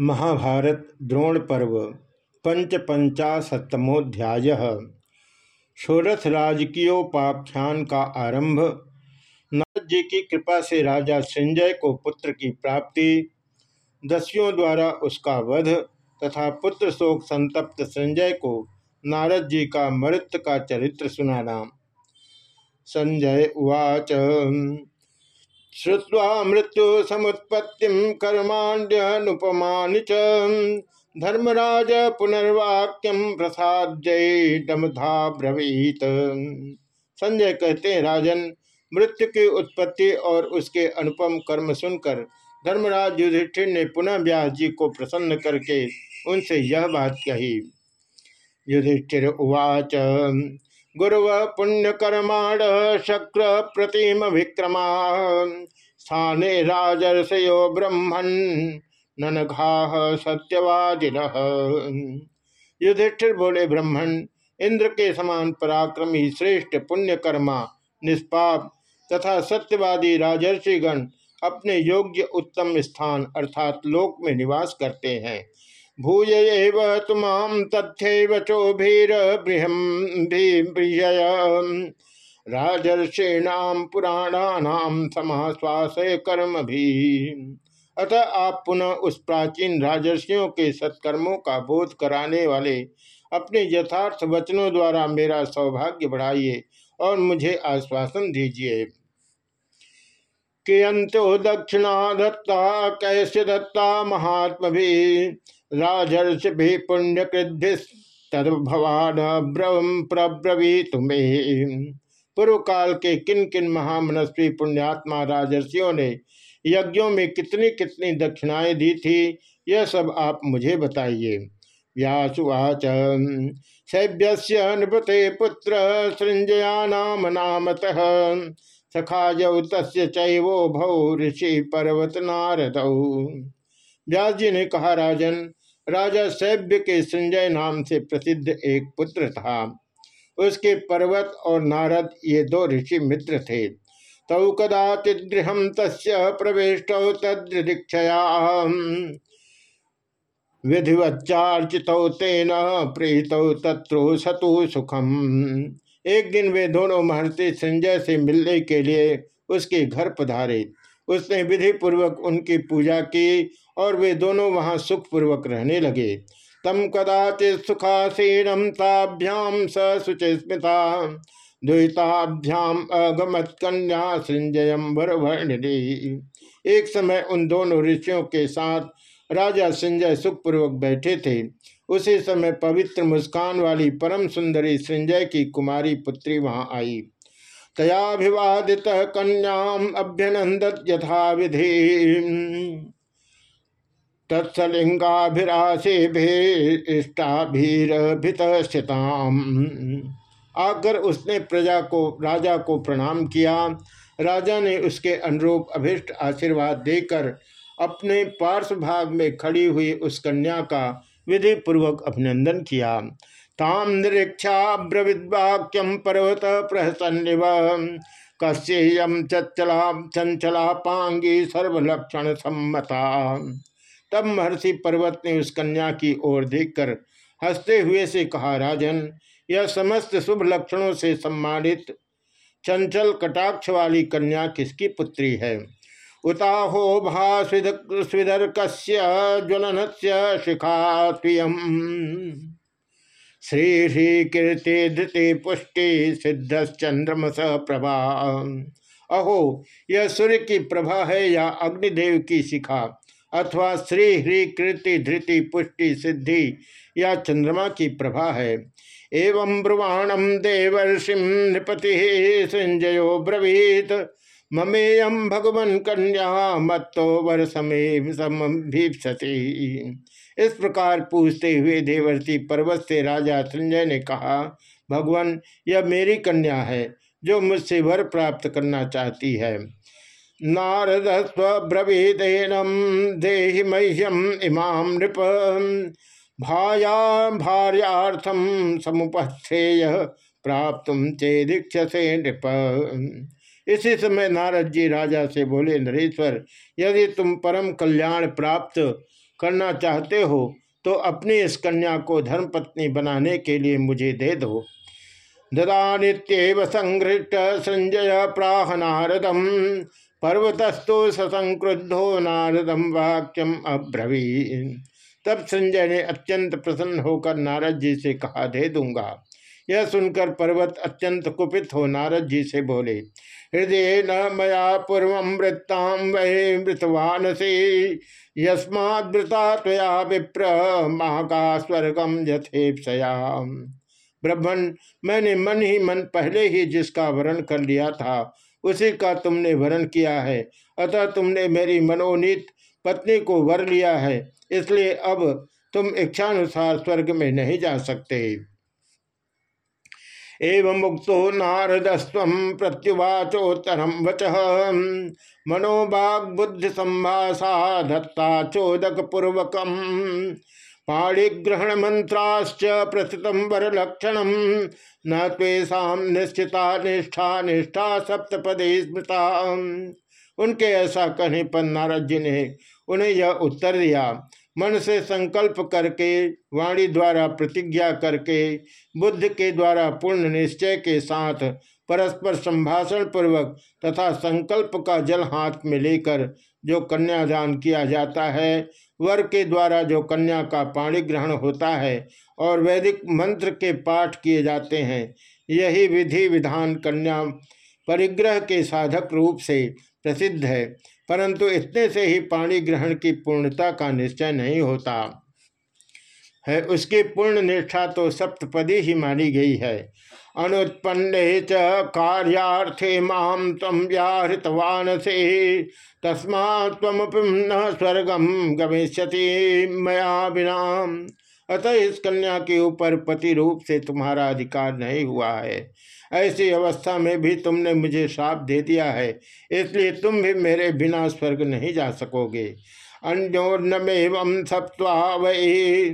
महाभारत द्रोण पर्व पंच पंचाशतमोध्याय षोडश राजकीयोपाख्यान का आरंभ। नारद जी की कृपा से राजा संजय को पुत्र की प्राप्ति। दस्युओं द्वारा उसका वध तथा पुत्र शोक संतप्त संजय को नारद जी का मृत का चरित्र सुनाना। संजय उवाच श्रुवा मृत्यु समुत्पत्ति कर्माण्यनुपमान धर्मराज पुनर्वाक्यम प्रसाद जय डमधा ब्रवीत संजय कहते हैं, राजन, मृत्यु की उत्पत्ति और उसके अनुपम कर्म सुनकर धर्मराज युधिष्ठिर ने पुनः व्यास जी को प्रसन्न करके उनसे यह बात कही। युधिष्ठिर, उवाच। गुरव पुण्यकर्माण शक्र प्रतिम विक्रमा। स्थाने राजर्षयो ब्रह्मण ननघा सत्यवादिन। युधिष्ठिर बोले ब्रह्मण इंद्र के समान पराक्रमी श्रेष्ठ पुण्यकर्मा, निष्पाप तथा सत्यवादी राजर्षिगण अपने योग्य उत्तम स्थान अर्थात लोक में निवास करते हैं। भूय तुमाम तथ्य चोभीर राजर्षीणाम पुराणानाम समाश्वास कर्म भी अतः आप पुनः उस प्राचीन राजर्षियों के सत्कर्मों का बोध कराने वाले अपने यथार्थ वचनों द्वारा मेरा सौभाग्य बढ़ाइए और मुझे आश्वासन दीजिए। कियंतो दक्षिणा दत्ता कैसे दत्ता महात्म भी राजर्ष भी पुण्यकृद्भि तदभवान ब्रह्म प्रब्रवी पूर्व काल के किन किन महामनस्वी पुण्यात्मा राजर्षियों ने यज्ञों में कितनी कितनी दक्षिणाएँ दी थी, यह सब आप मुझे बताइए। व्यासुवाच शैव्य नृपते पुत्र सृंजया नाम सखाजौ तस्य चैवो भौ ऋषि पर्वत नारद व्यास जी ने कहा, राजन राजा सैभ्य के संजय नाम से प्रसिद्ध एक पुत्र था। उसके पर्वत और नारद ये दो ऋषि मित्र थे। तौ कदाचिगृह तस् प्रवेश तदीक्षया विधिवच्चार्चित तेन प्रीत तत्रो सतु सुखम। एक दिन वे दोनों महर्षि संजय से मिलने के लिए उसके घर पधारे। उसने विधि पूर्वक उनकी पूजा की और वे दोनों वहाँ सुखपूर्वक रहने लगे। तम कदाचित सुखासीनम ताभ्याम स सुचिस्मिता। द्वैताभ्याम अगमत कन्या संजयम एक समय उन दोनों ऋषियों के साथ राजा संजय सुखपूर्वक बैठे थे। उसी समय पवित्र मुस्कान वाली परम सुंदरी संजय की कुमारी पुत्री वहाँ आई। तयाभिवादित कन्याम अभ्यनंदत यथा विधि तत्सलिंगाभिराशे आकर उसने प्रजा को, राजा को प्रणाम किया। राजा ने उसके अनुरूप अभिष्ट आशीर्वाद देकर अपने पार्श्व भाग में खड़ी हुई उस कन्या का विधि पूर्वक अभिनंदन किया। ताम निरीक्षा ब्रविद्वाक्यम पर्वत प्रहसन्निव। कश्यम चला चंचला पांगी सर्वलक्षण सम्मता तब महर्षि पर्वत ने उस कन्या की ओर देखकर हँसते हुए से कहा, राजन, यह समस्त शुभ लक्षणों से सम्मानित चंचल कटाक्ष वाली कन्या किसकी पुत्री है? उताहो भास्विदर्क ज्वलन से शिखा श्री श्री कीर्ति धृति पुष्टि सिद्धश्चंद्रमस प्रभा। अहो, यह सूर्य की प्रभा है या अग्निदेव की शिखा? अथवा श्री ह्री कृति धृति पुष्टि सिद्धि, या चंद्रमा की प्रभा है। एवं ब्रुवाणम देवर्षि नृपति संजयो ब्रवीत। ममेयम भगवन कन्या मत्तो वर समय भीपति इस प्रकार पूछते हुए देवर्षि पर्वत से राजा संजय ने कहा, भगवान, यह मेरी कन्या है, जो मुझसे वर प्राप्त करना चाहती है। नारद स्वब्रवीदेनम देहि मह्यम इमाम नृप। भाया भार्याथम समुपस्थेय प्राप्त चेदीक्षसे नृप। इसी समय नारद जी राजा से बोले, नरेश्वर, यदि तुम परम कल्याण प्राप्त करना चाहते हो तो अपनी इस कन्या को धर्मपत्नी बनाने के लिए मुझे दे दो। ददा संघृष्ट संजय प्राह नारदम। पर्वतस्तु ससंक्रुद्धो नारदम वाक्यम अब्रवी तब संजय ने अत्यंत प्रसन्न होकर नारद जी से कहा, दे दूँगा। यह सुनकर पर्वत अत्यंत कुपित हो नारद जी से बोले, हृदय न मया पूर्व मृताम वही मृतवान से यस्मात्ता तया विप्र, महाका स्वर्गम यथेपसयाम। ब्रह्मण मैंने मन ही मन पहले ही जिसका वर्ण कर लिया था उसी का तुमने वर्ण किया है। अतः तुमने मेरी मनोनीत पत्नी को वर लिया है। इसलिए अब तुम इच्छानुसार स्वर्ग में नहीं जा सकते। एवं मुक्तो नारदस्व प्रत्युवाचोत्तरम वच। मनोभाग बुद्धि संभाषा दत्ता चोदक पूर्वकम पाणिग्रहण मंत्राश्च प्रथित वरलक्षण। न तेषा निश्चिता निष्ठा निष्ठा सप्तपदे स्मृता उनके ऐसा कहने पर नारद जी ने उन्हें यह उत्तर दिया, मन से संकल्प करके, वाणी द्वारा प्रतिज्ञा करके, बुद्ध के द्वारा पूर्ण निश्चय के साथ परस्पर संभाषण पूर्वक तथा संकल्प का जल हाथ में लेकर जो कन्यादान किया जाता है वर के द्वारा जो कन्या का पाणी ग्रहण होता है और वैदिक मंत्र के पाठ किए जाते हैं, यही विधि विधान कन्या परिग्रह के साधक रूप से प्रसिद्ध है। परंतु इतने से ही पाणी ग्रहण की पूर्णता का निश्चय नहीं होता। है, उसकी पूर्ण निष्ठा तो सप्तपदी ही मानी गई है। अनुत्पन्ने च कार्यार्थे माम तम व्याहृतवान से तस्मा न स्वर्गम गमिष्यति मया बिना अतः इस कन्या के ऊपर पति रूप से तुम्हारा अधिकार नहीं हुआ है। ऐसी अवस्था में भी तुमने मुझे श्राप दे दिया है, इसलिए तुम भी मेरे बिना स्वर्ग नहीं जा सकोगे। अन्योन्नमेव सप्वा वही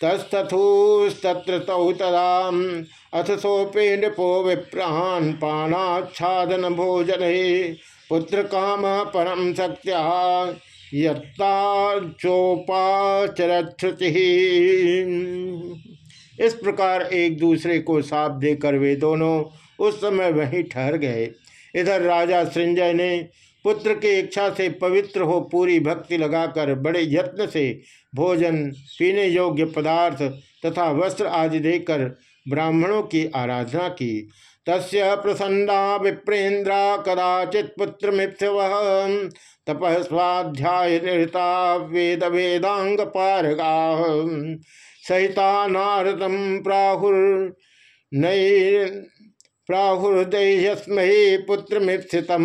तस्तथुस्तत्र तौ तदा अथ सोपे नृपो विप्रान पानाच्छादन भोजन पुत्र काम परम शक्त्या यत्ताचोपाचरच्छ्रुति इस प्रकार एक दूसरे को साप देकर वे दोनों उस समय वहीं ठहर गए। इधर राजा संजय ने पुत्र की इच्छा से पवित्र हो पूरी भक्ति लगाकर बड़े यत्न से भोजन, पीने योग्य पदार्थ तथा वस्त्र आदि देकर ब्राह्मणों की आराधना की। तस्य प्रसन्ना विप्रेन्द्रा कदाचित पुत्र मिथ्यव तप स्वाध्याय निरता वेद वेदांग पारगा सहिता नारदम प्राहुर नई पुत्र मिथितम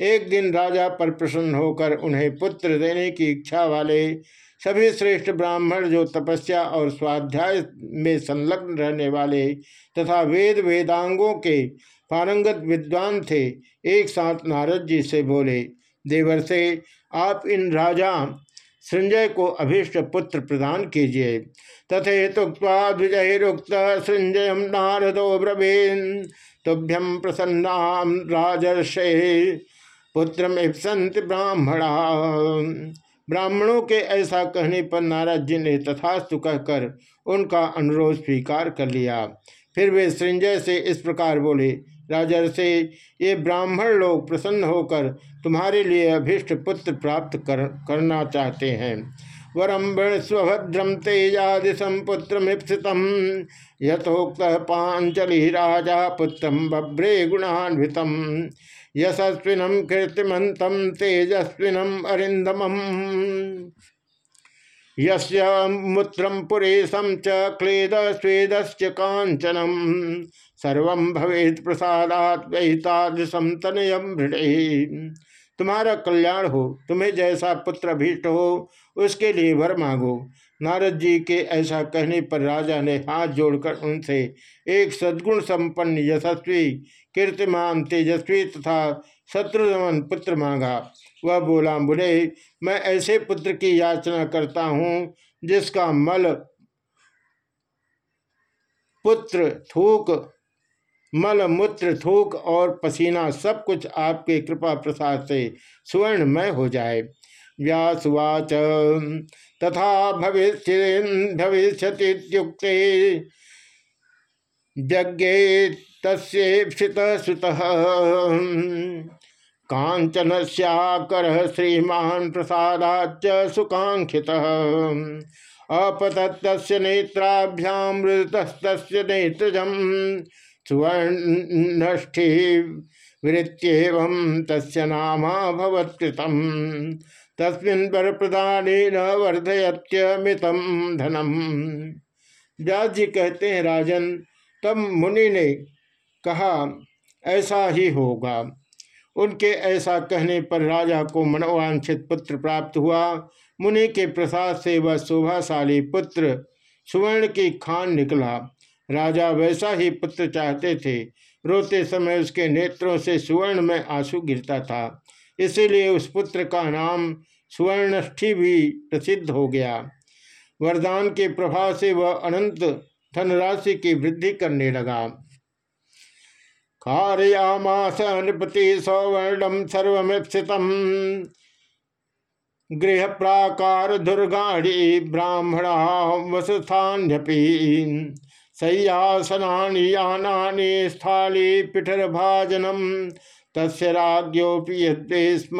एक दिन राजा पर प्रसन्न होकर उन्हें पुत्र देने की इच्छा वाले सभी श्रेष्ठ ब्राह्मण जो तपस्या और स्वाध्याय में संलग्न रहने वाले तथा वेद वेदांगों के पारंगत विद्वान थे, एक साथ नारद जी से बोले देवर से आप इन राजा संजय को अभीष्ट पुत्र प्रदान कीजिए। तथे तुक्ता द्विजरुक्त संजय नारदो ब्रवीन। तुभ्यम प्रसन्ना राजर्षे पुत्र संत ब्राह्मणा। ब्राह्मणों के ऐसा कहने पर नारद जी ने तथास्तु कहकर उनका अनुरोध स्वीकार कर लिया। फिर वे संजय से इस प्रकार बोले राजर से ये ब्राह्मण लोग प्रसन्न होकर तुम्हारे लिए अभिष्ट पुत्र प्राप्त कर, करना चाहते हैं। वरम स्वभद्रम तेजादिशम पुत्र मिप्सितम यथोक्त पांचलि राजा पुत्रम बभ्रे गुणान्वितम यशस्विनम कीर्तिमंतम तेजस्विनम अरिंदम यस्त्रम पुरेशम च क्लेद स्वेद कांचनम सर्व भवेद प्रसादात वहितादृशम तनयम तुम्हारा कल्याण हो, तुम्हें जैसा पुत्र भीष्ट हो, उसके लिए वर मांगो। नारद जी के ऐसा कहने पर राजा ने हाथ जोड़कर उनसे एक सद्गुण संपन्न यशस्वी, कीर्तिमान, तेजस्वी तथा शत्रुदमन पुत्र मांगा। वह बोला बोले मैं ऐसे पुत्र की याचना करता हूँ जिसका मल, पुत्र थूक, मल, मूत्र थूक और पसीना सब कुछ आपके कृपा प्रसाद से स्वर्णमय हो जाए। व्यासुवाच। तथा भविष्य भविष्यतीुक्ते यज्ञे तस्ेक्षित सुत कांचन कर श्रीमान प्रसादाच सुकांक्षित अपतत नेत्राभ्यामृतस्त नेत्रजम सुवर्णष्ठी वृत्त्येवं तस्य नामा भवत्कृतम तस्मिन् पर प्रदान वर्धयत्यमितम धनम व्यास जी कहते हैं, राजन, तब मुनि ने कहा, ऐसा ही होगा। उनके ऐसा कहने पर राजा को मनोवांछित पुत्र प्राप्त हुआ। मुनि के प्रसाद से वह शोभाशाली पुत्र सुवर्ण की खान निकला। राजा वैसा ही पुत्र चाहते थे। रोते समय उसके नेत्रों से सुवर्ण में आँसू गिरता था। इसीलिए उस पुत्र का नाम सुवर्णष्ठी भी प्रसिद्ध हो गया। वरदान के प्रभाव से वह अनंत धनराशि की वृद्धि करने लगा। कारयामास नृपति सौवर्णम सर्वमिप्सित गृह प्राकार दुर्गाणी ब्राह्मणा वसुस्थान्यपि शय्यासनानि यानानि स्थाली पिठर तस्य स्म।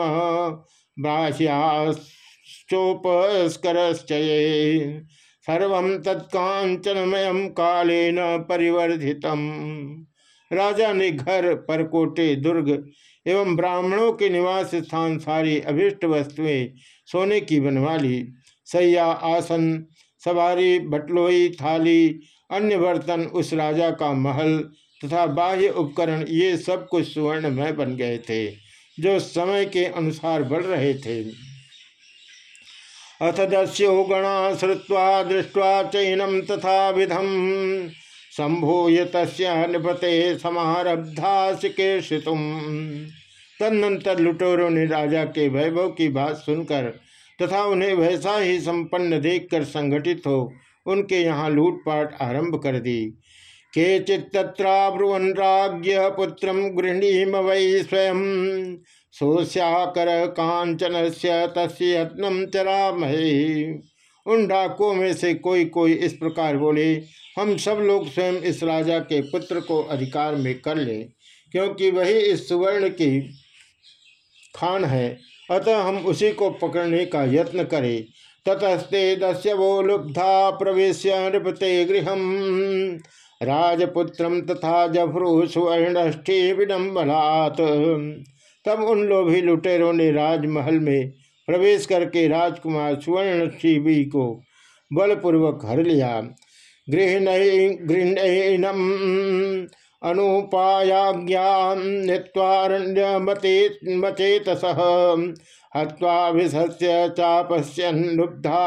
बाह्याश्चोपस्करश्चये सर्व तत्कांचनमय कालेन परिवर्धितम। राजा ने घर, परकोटे, दुर्ग एवं ब्राह्मणों के निवास स्थान सारी अभिष्ट वस्तुएँ सोने की बनवा ली। सैया, आसन, सवारी, बटलोई, थाली, अन्य बर्तन उस राजा का महल तथा बाह्य उपकरण ये सब कुछ सुवर्णमय बन गए थे, जो समय के अनुसार बढ़ रहे थे। अथ दस्यो गणा श्रुवा दृष्टवा चैनम तथा विधम। संभूय तस्पते समारब्धा चिकीर्षितुम तदनंतर लुटोरों ने राजा के वैभव की बात सुनकर तथा उन्हें वैसा ही संपन्न देखकर संगठित हो उनके यहाँ लूटपाट आरंभ कर दी। के चित्तब्रुवन राज्य पुत्र गृहणीम वै स्वयं। सोश्याकर कांचन से तस्नम चरामहे। उन डाकुओं में से कोई कोई इस प्रकार बोले, हम सब लोग स्वयं इस राजा के पुत्र को अधिकार में कर ले, क्योंकि वही इस सुवर्ण की खान है। अतः हम उसी को पकड़ने का यत्न करें। ततस्ते दस्य वो लुब्धा प्रवेश नृपते गृह राजपुत्र तथा जभ्रु सुवर्णष्ठी विडम्बनात् तब उन लोभी लुटेरों ने राजमहल में प्रवेश करके राजकुमार सुवर्णष्ठी को बलपूर्वक हर लिया। गृहणम अनुपायाज्ञा मचेतस। हवा विशस्य चापस्यनुब्धा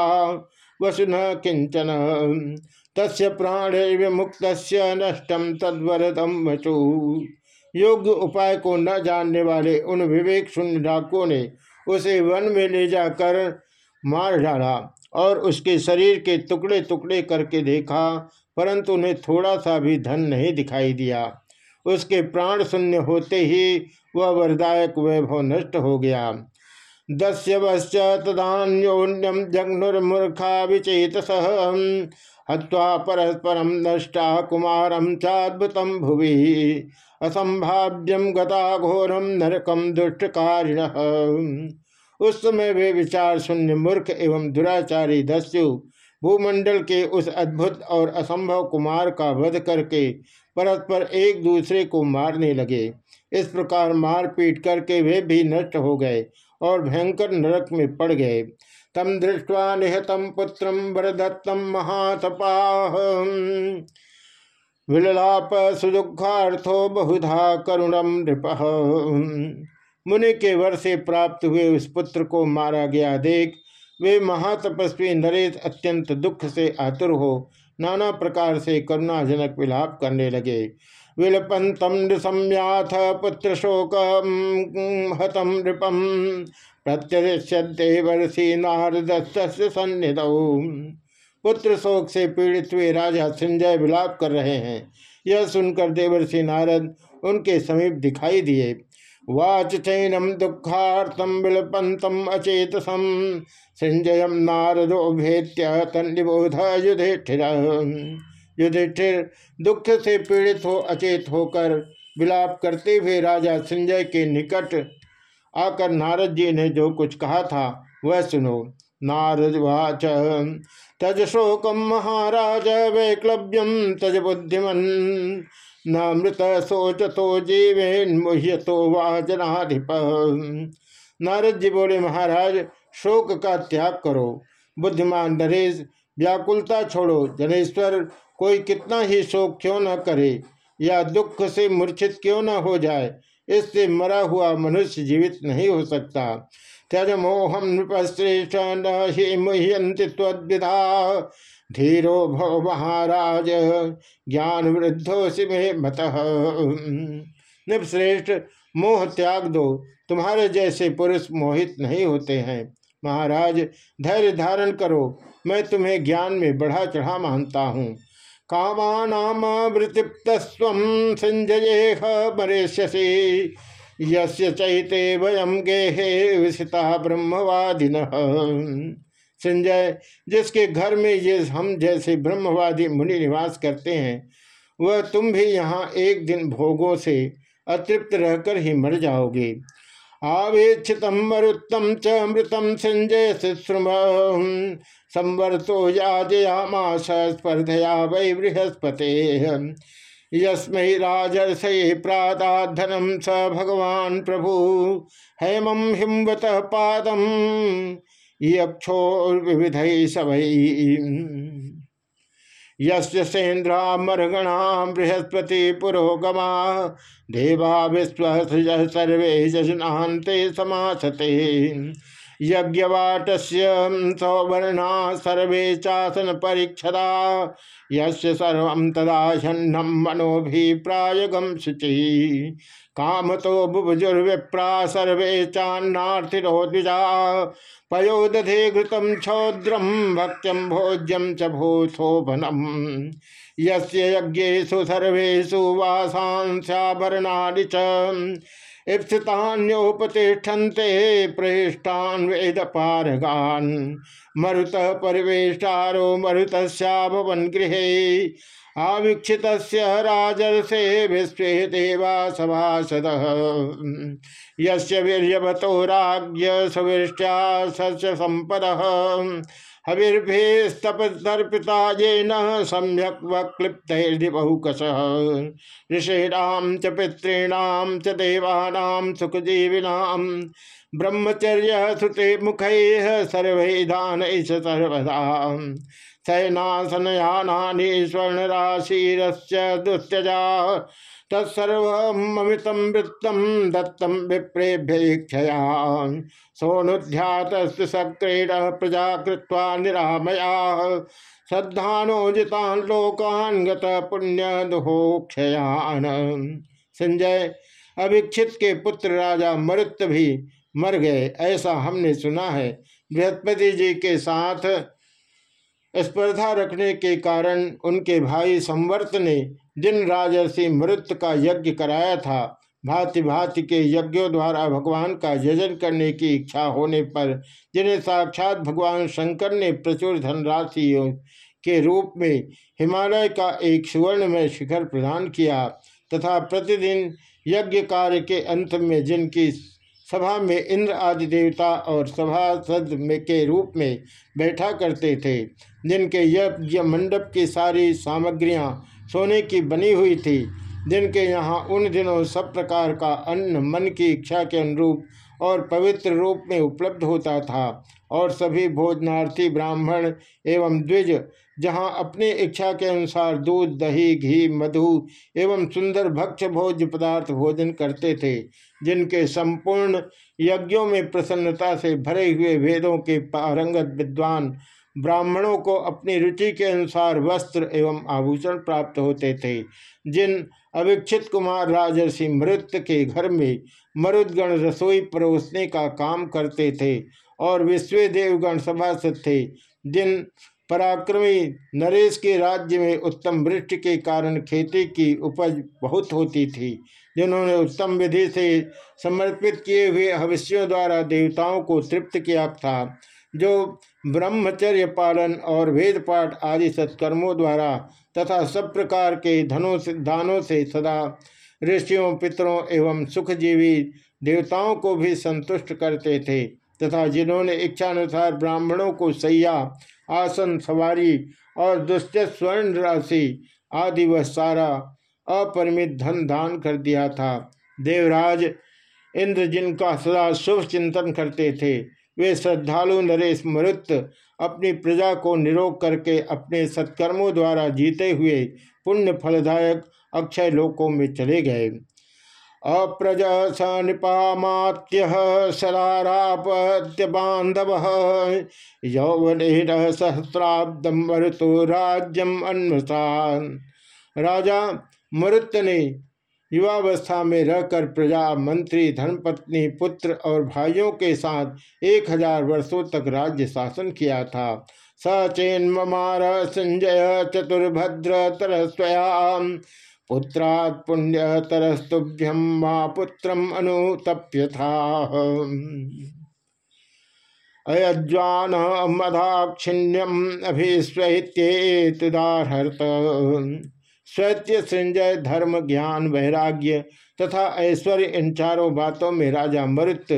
वसुन किंचन तस्य प्राणेर्विमुक्त नष्टम तद्वरदम वचु। योग्य उपाय को न जानने वाले उन विवेक शून्य डाकुओं ने उसे वन में ले जाकर मार डाला और उसके शरीर के टुकड़े टुकड़े करके देखा, परंतु उन्हें थोड़ा सा भी धन नहीं दिखाई दिया। उसके प्राण शून्य होते ही वह वरदायक वैभव नष्ट हो गया। दस्यवश्च तदान्योन्यम जघ्नुर्मूर्खा विचेतस। हवा परस्परम नष्टा कुमारम चाद्भुतम भुवि। असंभाव्यम गता घोरम नरकम दुष्टकारिण। उस समय वे विचार शून्य मूर्ख एवं दुराचारी दस्यु। भूमंडल के उस अद्भुत और असंभव कुमार का वध करके परस्पर एक दूसरे को मारने लगे। इस प्रकार मारपीट करके वे भी नष्ट हो गए और भयंकर नरक में पड़ गए। तम दृष्टवा निहतम पुत्र वरदत्तम महातपाह विललाप सुदुखार्थो बहुधा करुणम नृप। मुनि के वर से प्राप्त हुए उस पुत्र को मारा गया देख, वे महातपस्वी नरेश अत्यंत दुख से आतुर हो, नाना प्रकार से करुणाजनक विलाप करने लगे। विलपंतम नृसम्याथ पुत्र शोक हतम नृपम प्रत्यवर्षी नारद सन्निध। पुत्र शोक से पीड़ित हुए राजा संजय विलाप कर रहे हैं। यह सुनकर देवर्षि नारद उनके समीप दिखाई दिए। वाच चैनम दुखार्थम विलपंतम अचेतसम। संजयम नारदो भेत्य तनिबोध युधिष्ठिर। युधिष्ठिर दुख से पीड़ित हो, अचेत होकर विलाप करते हुए राजा संजय के निकट आकर नारद जी ने जो कुछ कहा था, वह सुनो। नारद वाच। तज शोकम महाराज वैक्लव्यम तज बुद्धिमन न मृत तो जीवेन मुह्यतो वाजनाधिप। नारद जी बोले, महाराज, शोक का त्याग करो। बुद्धिमान नरेश व्याकुलता छोड़ो। जनेश्वर, कोई कितना ही शोक क्यों न करे या दुख से मूर्छित क्यों न हो जाए? इससे मरा हुआ मनुष्य जीवित नहीं हो सकता। त्यज मोहम नृपश्रेष्ठ न ही मुह्यंति तद्विधा धीरो भव महाराज ज्ञान वृद्धो सिमे मत। नृपश्रेष्ठ, मोह त्याग दो। तुम्हारे जैसे पुरुष मोहित नहीं होते हैं। महाराज, धैर्य धारण करो। मैं तुम्हें ज्ञान में बढ़ा चढ़ा मानता हूँ। कामानामृतिप्त संजय मरेश्यसी यस्य चैते वयम गेहे विषिता ब्रह्मवादिन। संजय, जिसके घर में ये हम जैसे ब्रह्मवादी मुनि निवास करते हैं, वह तुम भी यहाँ एक दिन भोगों से अतृप्त रहकर ही मर जाओगे। आवेक्षित मरुत्तम च मृतम संजय शुश्रुम संवर्तो याजयामास स्पर्धया वै बृहस्पते। यस्म राजर्षये प्रादाधनम स भगवान प्रभु, हेमं हिमवत पादम सभै यस्येन्द्रामर्गणा बृहस्पति पुरोगमा, देवा विश्व सर्वे यजनाते समासते। यज्ञवाटस्य सौवर्णा, सर्वे चासन परीक्षदा यस्य सर्वं तदाशन्नं मनोभिप्रायगं शुचि। काम तो बुभुजुर्विप्रा, सर्वे चान्नार्थिरो द्विजा पयोदधे घृतम क्षौद्रम भक्त्यम भोज्यम च भूशोभनम यस्य यज्ञेषु सर्वेषु वासांस्याभरणानि च। इप्सितान्योपतिष्ठन्ते प्रेष्टान् वेद पारगान् मरुत परिवेष्टारो मरुतस्याभवन गृहे। आवीक्षित राजर्षे विश्व देवा सभासद यस्य वीर्यवतो राज्य सविष्ट्या सस्य संपद हविर्भेस्तपतर्पिता ये न सम्यक वक्लिप्तुकस ऋषीणाम च पितॄणाम च देवानाम सुखजीविनाम ब्रह्मचर्य श्रुते मुख सर्वेदान सर्वदा। शयनासनयानानि स्वर्णराशिरस्य दुस्त्यजा तत्सर्वमित वृत्तम दत्तम विप्रेभ्य क्षया सोनुध्यात सक्रेण प्रजा कृत्वा निरामया श्रद्धानोजितान लोकान गत पुण्य दुहोक्षयान संजय, अभिक्षित के पुत्र राजा मरुत भी मर गए, ऐसा हमने सुना है। बृहस्पति जी के साथ स्पर्धा रखने के कारण उनके भाई संवर्त ने जिन राजर्षि मृत का यज्ञ कराया था भांति भांति के यज्ञों द्वारा भगवान का यजन करने की इच्छा होने पर, जिन्हें साक्षात भगवान शंकर ने प्रचुर धनराशि के रूप में हिमालय का एक सुवर्ण में शिखर प्रदान किया तथा प्रतिदिन यज्ञ कार्य के अंत में जिनकी सभा में इंद्र आदि देवता और सभासद में के रूप में बैठा करते थे, जिनके यज्ञ मंडप की सारी सामग्रियाँ सोने की बनी हुई थी। जिनके यहाँ उन दिनों सब प्रकार का अन्न मन की इच्छा के अनुरूप और पवित्र रूप में उपलब्ध होता था और सभी भोजनार्थी ब्राह्मण एवं द्विज जहाँ अपनी इच्छा के अनुसार दूध, दही, घी, मधु एवं सुंदर भक्ष भोज्य पदार्थ भोजन करते थे, जिनके संपूर्ण यज्ञों में प्रसन्नता से भरे हुए वेदों के पारंगत विद्वान ब्राह्मणों को अपनी रुचि के अनुसार वस्त्र एवं आभूषण प्राप्त होते थे, जिन अविक्षित कुमार राजर्षि मृत के घर में मरुदगण रसोई परोसने का काम करते थे और विश्व देवगण सभासद थे, जिन पराक्रमी नरेश के राज्य में उत्तम वृष्टि के कारण खेती की उपज बहुत होती थी, जिन्होंने उत्तम विधि से समर्पित किए हुए हविष्यों द्वारा देवताओं को तृप्त किया था, जो ब्रह्मचर्य पालन और वेद पाठ आदि सत्कर्मों द्वारा तथा सब प्रकार के धनों से दानों से सदा ऋषियों, पितरों एवं सुखजीवी देवताओं को भी संतुष्ट करते थे तथा जिन्होंने इच्छानुसार ब्राह्मणों को सैया, आसन, सवारी और दुष्ट स्वर्ण राशि आदि वह सारा अपरिमित धन दान कर दिया था। देवराज इंद्र जिनका सदा शुभ चिंतन करते थे वे श्रद्धालु नरेश मृत अपनी प्रजा को निरोग करके अपने सत्कर्मों द्वारा जीते हुए पुण्य फलदायक अक्षय लोकों में चले गए। अप्रज स निपामात्य सरारापत्य बांधव यौवन सहस्राब्दम मरुतो राज्यम अन्वसान। राजा मरुत ने युवावस्था में रहकर प्रजा, मंत्री, धर्मपत्नी, पुत्र और भाइयों के साथ एक हज़ार वर्षों तक राज्य शासन किया था। सचेन ममार संजय चतुर्भद्र तरस्वयाम, पुत्रात् पुण्य तरस्तुभ्यम माँ पुत्रम अनुतप्य था अयज्वान मदाक्षिण्यम अभिस्वहित्येतुदाहर्त स्वैत्य संजय, धर्म, ज्ञान, वैराग्य तथा ऐश्वर्य, इन चारों बातों में राजा मरुत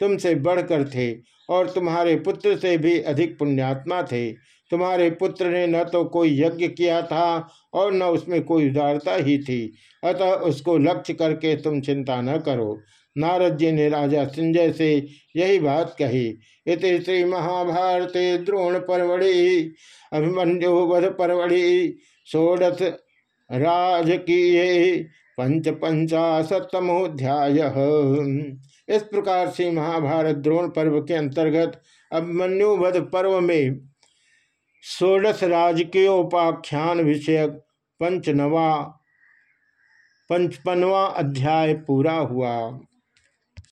तुमसे बढ़कर थे और तुम्हारे पुत्र से भी अधिक पुण्यात्मा थे। तुम्हारे पुत्र ने न तो कोई यज्ञ किया था और न उसमें कोई उदारता ही थी। अतः उसको लक्ष्य करके तुम चिंता न करो। नारद जी ने राजा संजय से यही बात कही, इत श्री महाभारत द्रोण परवड़ी, अभिमन्यु वध परवड़ी षोडश राजकीय पंच पंचाशतमोध्याय इस प्रकार से महाभारत द्रोण पर्व के अंतर्गत अभिमन्युवध पर्व में षोडश राजकीयोपाख्यान विषयक पंचनवा, पंचपनवा अध्याय पूरा हुआ।